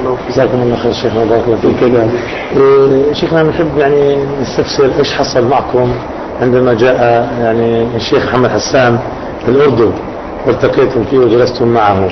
الله فيك جزاكم الله خير شيخنا بارك الله فيك. إيه، شيخنا نحب يعني نستفسر إيش حصل معكم عندما جاء يعني الشيخ محمد حسان الأردن والتقيتم فيه وجلستم معه.